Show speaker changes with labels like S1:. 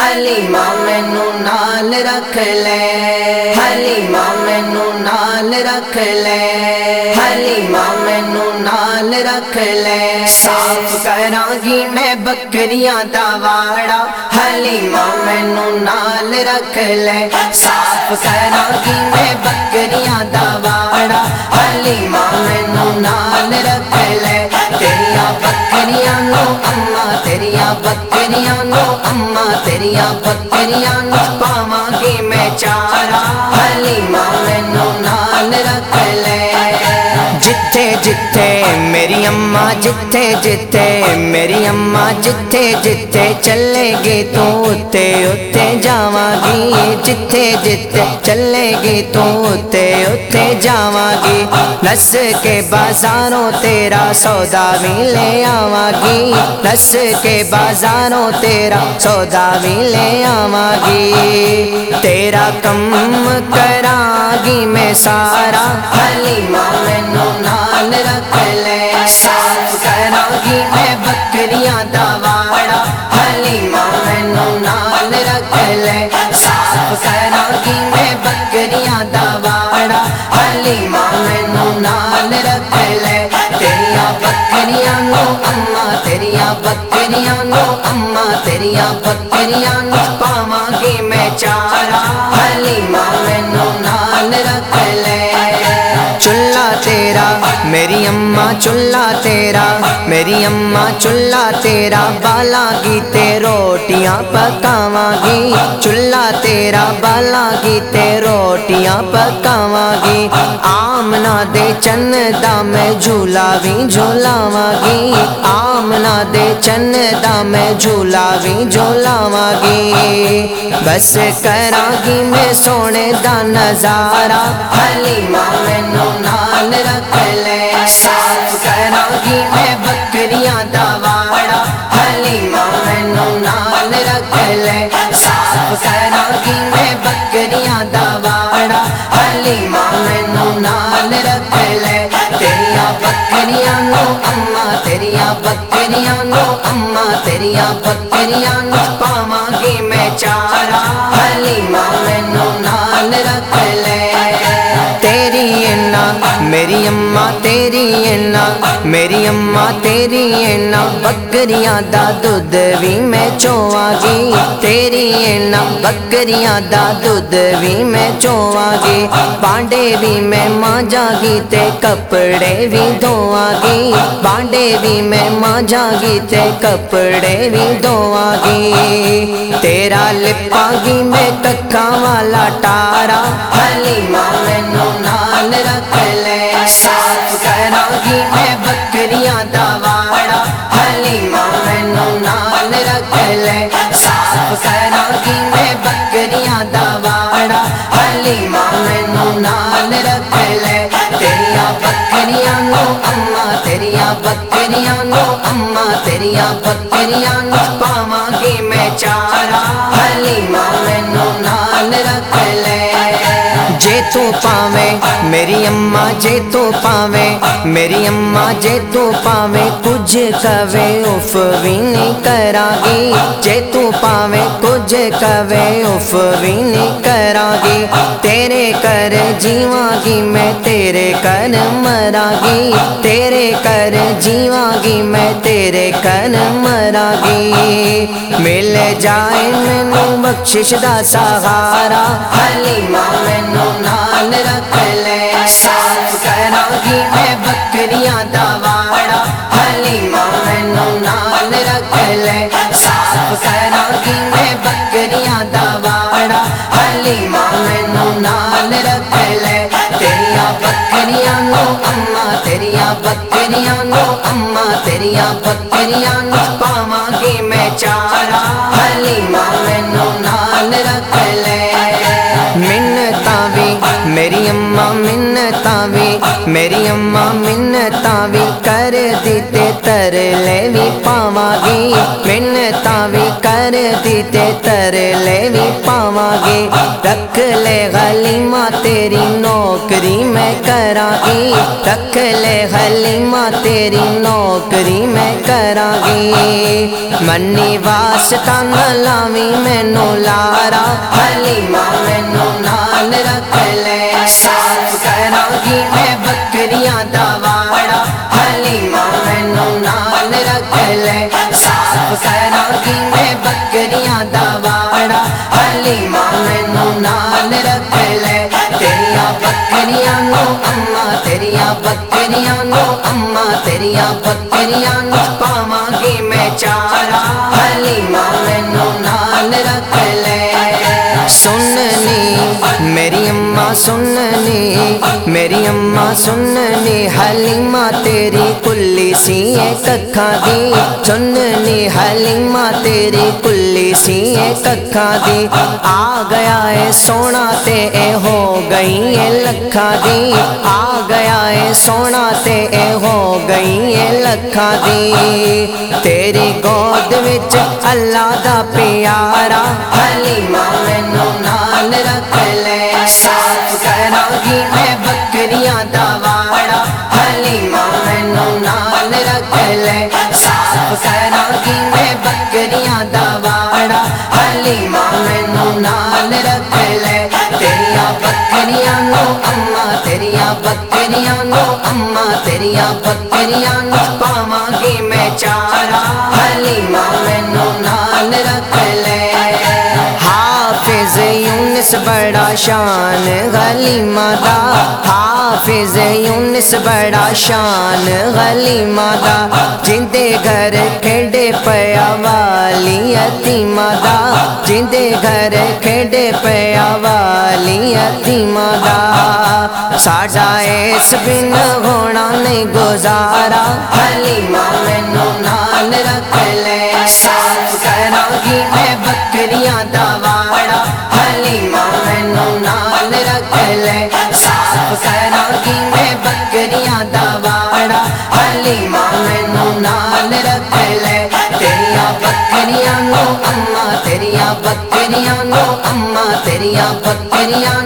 S1: حلیمہ مینو نال رکھ لے حلیمہ مینو نال رکھ لے حلیمہ مینو نال رکھ لے صاف کراں گی میں بکریاں دا واڑا حلیمہ مینو نال رکھ لے صاف کراں گی میں بکریاں دا واڑا حلیمہ مینو نال رکھ لے بکریاں نو اما تیریا بکریاں نو پاواں گی میں چارا حلیمہ مینو نال رکھ لے جتھے جتھے میری اما جتھے جتھے میری اماں جتھے جتھے چلے گی تو اتے اتے جاواں گی جتھے جتھے چلے گی تو اتے اتے جاواں گی۔ نس کے بازاروں تیرا سودا بھی لے آواں گی۔ نس کے بازاروں تیرا سودا بھی لے آواں گی۔ تیرا کم کراں گی میں سارا۔ حلیمہ مینو نال رکھ لے صاف کراں گی میں بکریاں دا تیرا میری اماں چلا تیرا بالا گی تے روٹیاں پکاواں گی چلا تیرا بالا گی تے روٹیاں پکاواں گی آمنا دے چن دا میں جھولا بھی جھولاواں گی آمنا دے چن دا میں جھولا بھی جھولاواں گی بس کراں گی میں سونے دا نظارہ حلیمہ مینو نال رکھ لے صاف میں بکریاں دا اماں تیری اینا میری اماں تیری اینا بکریاں دا دودھ بھی میں چواں گی تیری اینا بکریاں دا دودھ بھی میں چواں گی بانڈے بھی میں مانجا گی تے کپڑے بھی دھواں گی بانڈے بھی میں مانجا گی تے کپڑے بھی دھواں گی تیرا لپاں گی میں ککھاں والا ٹارا حلیمہ مینو نال دنیا تو پاویں، میری اماں جے تو پاویں، میری اماں جے تو پاویں کچھ کہے اف بھی نہیں کراں گی جے تو پاویں کچھ کہے اف بھی نہیں کراں گی تیرے کر جیواں گی میں تیرے کر مراں گی تیرے کر جیواں گی میں تیرے کر مراں گی مل جائے مینو بخشش دا سہارا، حلیمہ کراں بکریاں دا واڑا حلیمہ مینو نال رکھ لے۔ صاف کراں گی میں بکریاں دا واڑا حلیمہ مینو نال رکھ لے۔ تیریاں بکریاں نو اما تیریاں بکریاں نو اما تیریاں بکریاں نو پاواں گی میں چارا حلیمہ مینو نال رکھ لے۔ منتاں وی میری اماں، منتاں وی میری اما منتا بھی کر دیتے تر لے بھی پاوا گی منتا بھی کر دیتے تر لے بھی پاوا گی رکھ لے غلیمہ تیری نوکری میں کرا گی رکھ لے غلیمہ تیری نوکری میں کرا گی منی واسطہ نہ لاوی میں لارا ہریان پاماگی میں چارا حلیمہ مینو نان رکھ لے سننی میری اماں سننی میری اماں سننی حلیمہ تیری کل سی ککھا دی چن لی تیری کلی سی ککھا دی آ گیا ہے سونا تے اے ہو گئی ہے لکھا دی آ گیا ہے سونا تے اے ہو گئی ہے لکھا دی تیری گود وچ اللہ دا پیارا حلیمہ مینوں نال رکھ لے صاف کراں گی میں بکریاں دا تیریاں دواڑا حلیمہ مینو نال رکھ لے تیریاں بکریاں نو اما تیریاں بکریاں نو اما تیریاں بکریاں نو پاواں گی میں چارا حلیمہ مینو نال رکھ لے حافظ یونس بڑا شان غلیمہ دا حافظ یونس بڑا شان غلی مادا جندے گھر کھڑے پیا والی مدا جندے گھر کھڑے پیا والی مدا ساڈا ایس بن ہونا نہیں گزارا حلی مینو رکھ لے میں بکریاں دواڑا حلی مینو نال رکھ لے میں بکریاں دواڑا حلی مینو نال رکھ دنیا